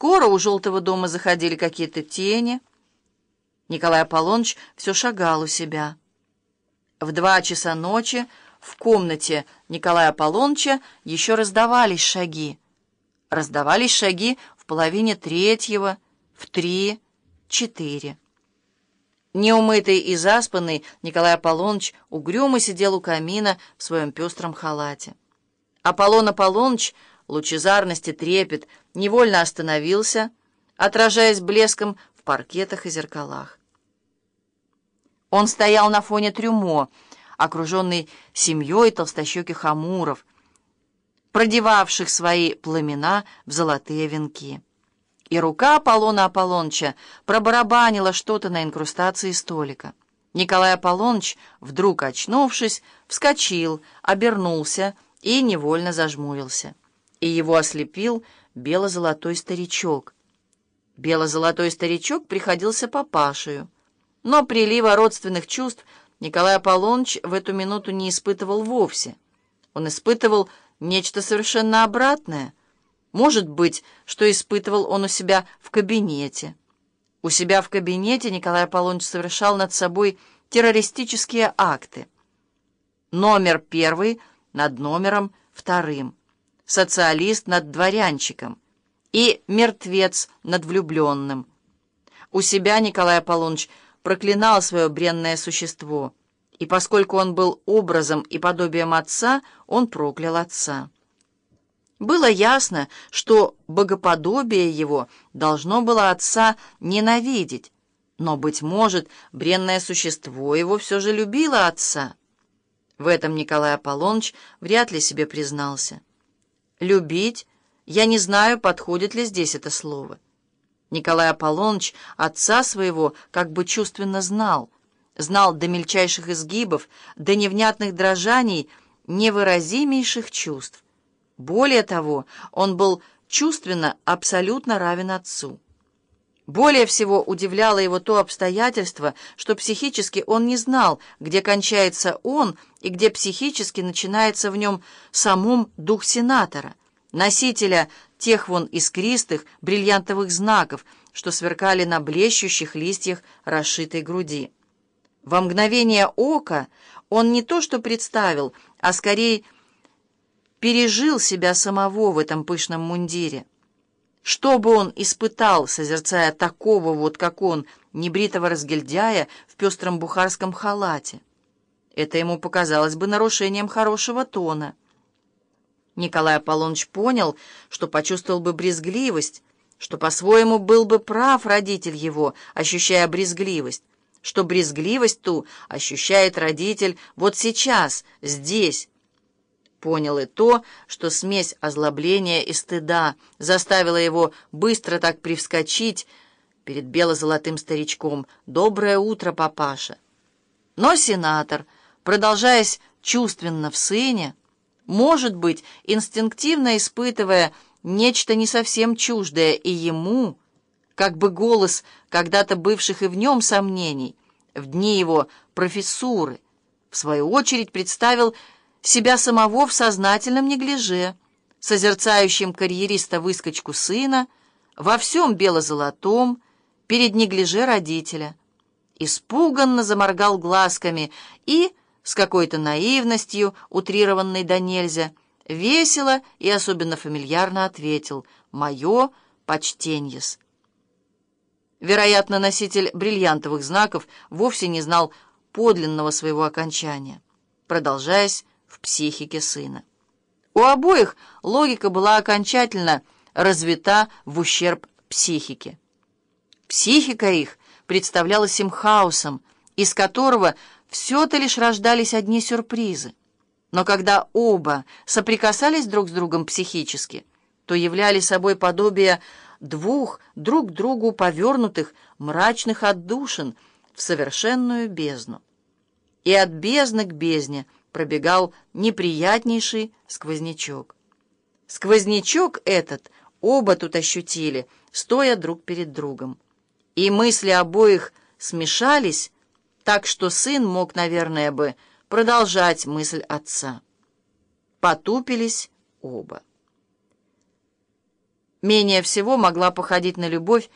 Скоро у желтого дома заходили какие-то тени. Николай Аполлоныч все шагал у себя. В два часа ночи в комнате Николая Аполлоныча еще раздавались шаги. Раздавались шаги в половине третьего, в три, четыре. Неумытый и заспанный Николай Аполлоныч угрюмо сидел у камина в своем пестром халате. Аполлон Аполлоныч, лучезарности трепет, невольно остановился, отражаясь блеском в паркетах и зеркалах. Он стоял на фоне трюмо, окруженный семьей толстощеких амуров, продевавших свои пламена в золотые венки. И рука Аполлона Аполлонча пробарабанила что-то на инкрустации столика. Николай Аполлоныч, вдруг очнувшись, вскочил, обернулся и невольно зажмурился. И его ослепил бело-золотой старичок. Бело-золотой старичок приходился папашею. Но прилива родственных чувств Николай Аполлоныч в эту минуту не испытывал вовсе. Он испытывал нечто совершенно обратное. Может быть, что испытывал он у себя в кабинете. У себя в кабинете Николай Аполлоныч совершал над собой террористические акты. Номер первый над номером вторым, социалист над дворянчиком и мертвец над влюбленным. У себя Николай Аполлоныч проклинал свое бренное существо, и поскольку он был образом и подобием отца, он проклял отца. Было ясно, что богоподобие его должно было отца ненавидеть, но, быть может, бренное существо его все же любило отца. В этом Николай Аполлоныч вряд ли себе признался. «Любить? Я не знаю, подходит ли здесь это слово». Николай Аполлоныч отца своего как бы чувственно знал, знал до мельчайших изгибов, до невнятных дрожаний, невыразимейших чувств. Более того, он был чувственно абсолютно равен отцу. Более всего удивляло его то обстоятельство, что психически он не знал, где кончается он и где психически начинается в нем самом дух сенатора, носителя тех вон искристых бриллиантовых знаков, что сверкали на блещущих листьях расшитой груди. Во мгновение ока он не то что представил, а скорее пережил себя самого в этом пышном мундире. Что бы он испытал, созерцая такого вот, как он, небритого разгильдяя в пестром бухарском халате? Это ему показалось бы нарушением хорошего тона. Николай Аполлоныч понял, что почувствовал бы брезгливость, что по-своему был бы прав родитель его, ощущая брезгливость, что брезгливость ту ощущает родитель вот сейчас, здесь. Понял и то, что смесь озлобления и стыда заставила его быстро так привскочить перед бело-золотым старичком. «Доброе утро, папаша!» Но сенатор, продолжаясь чувственно в сыне, может быть, инстинктивно испытывая нечто не совсем чуждое и ему, как бы голос когда-то бывших и в нем сомнений, в дни его профессуры, в свою очередь представил себя самого в сознательном неглиже, созерцающим карьериста-выскочку сына, во всем бело-золотом, перед неглиже родителя. Испуганно заморгал глазками и с какой-то наивностью, утрированной до нельзя, весело и особенно фамильярно ответил «Мое почтеньес». Вероятно, носитель бриллиантовых знаков вовсе не знал подлинного своего окончания, продолжаясь в психике сына. У обоих логика была окончательно развита в ущерб психике. Психика их представлялась им хаосом, из которого все-то лишь рождались одни сюрпризы. Но когда оба соприкасались друг с другом психически, то являли собой подобие двух друг другу повернутых мрачных отдушин в совершенную бездну. И от бездны к бездне пробегал неприятнейший сквознячок. Сквознячок этот оба тут ощутили, стоя друг перед другом. И мысли обоих смешались, так что сын мог, наверное, бы продолжать мысль отца. Потупились оба. менее всего могла походить на любовь